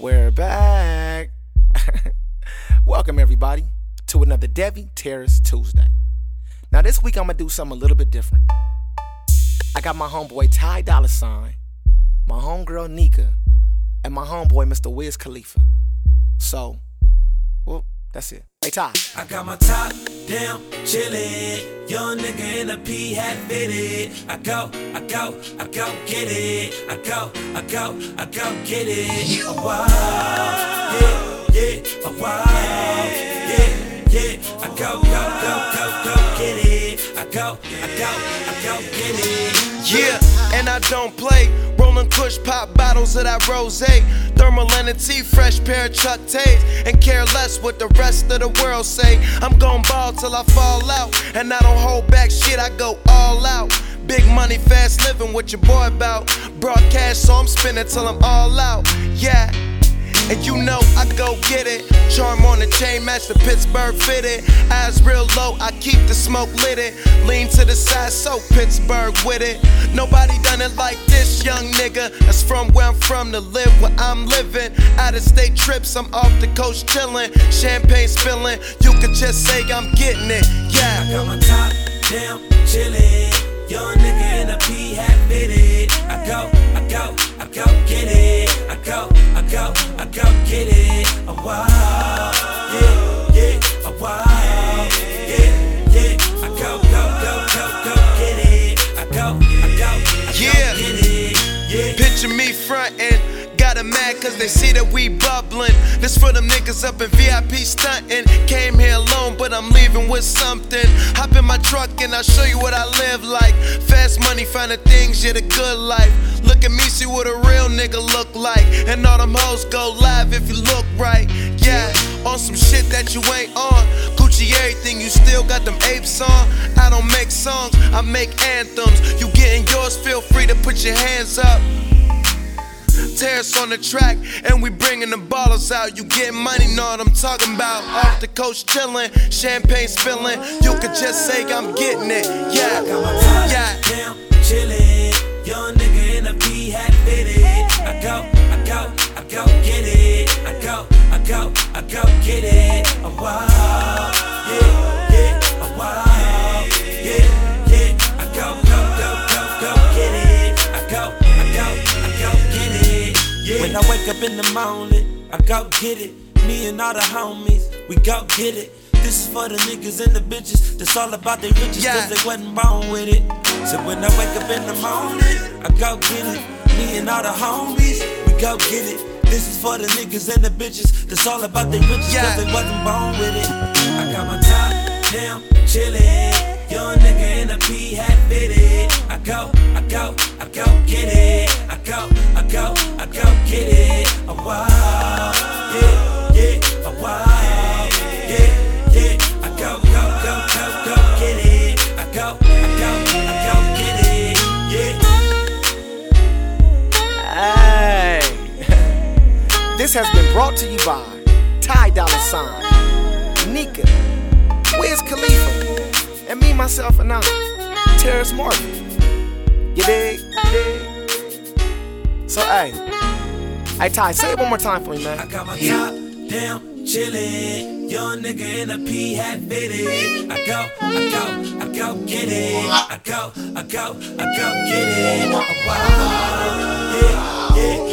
We're back. Welcome, everybody, to another Devi Terrace Tuesday. Now, this week I'm gonna do something a little bit different. I got my homeboy Ty Dolla Sign, my homegirl Nika, and my homeboy Mr. Wiz Khalifa. So, well, that's it. Hey, Ty. I got my top down, chillin'. Young nigga in a P hat fitted. I go, I go, I go get it. I go, I go, I go get it. A while, Yeah, and I don't play. Rolling kush pop bottles of that rose. Thermal entity, fresh pair of Chuck Tays. And care less what the rest of the world say. I'm gon' ball till I fall out. And I don't hold back shit, I go all out. Big money, fast living, what your boy about? Broadcast, so I'm spinning till I'm all out. Yeah. And you know I go get it. Chain, match the Pittsburgh fitted. Eyes real low, I keep the smoke lit it. Lean to the side, so Pittsburgh with it. Nobody done it like this, young nigga. That's from where I'm from to live where I'm living. Out of state trips, I'm off the coast chillin'. Champagne spillin', you could just say I'm getting it. I Yeah. got my top down, chillin'. Young nigga in a P Picture me frontin'. Got 'em mad cause they see that we bubblin'. This for them niggas up in VIP stuntin'. Came here alone, but I'm leaving with something. Hop in my truck and I'll show you what I live like. Fast money, find the things, yeah, the good life. Look at me, see what a real nigga look like. And all them hoes go live if you look right. Yeah, on some shit that you ain't on. Gucci everything, you still got them apes on. I don't make songs, I make anthems. You getting yours, feel free to put your hands up. Terrace on the track, and we bringing the ballers out. You get money, know what I'm talking about. Off the coast chillin', champagne spillin'. You could just say I'm getting it. Yeah, yeah. down, chillin'. Young nigga in a P hat fitted. I go, I go, I go get it. I go, I go, I go get it. A Yeah. When I wake up in the morning, I go get it. Me and all the homies, we go get it. This is for the niggas and the bitches. That's all about their riches, Yeah. cause they wasn't born with it. So when I wake up in the morning, I go get it. Me and all the homies, we go get it. This is for the niggas and the bitches. That's all about their riches, Yeah. cause they wasn't born with it. I got my top down, chillin'. Young this has been brought to you by Ty Dolla Sign, Nika, Wiz Khalifa, and me, myself, and I, Terrace Martin. You dig? So, hey. Hey, Ty, say it one more time for me, man. I got my top down, chillin'. Young nigga in a P hat fitted. I go, I go, I go get it. I go, I go, I go get it. While, yeah, yeah,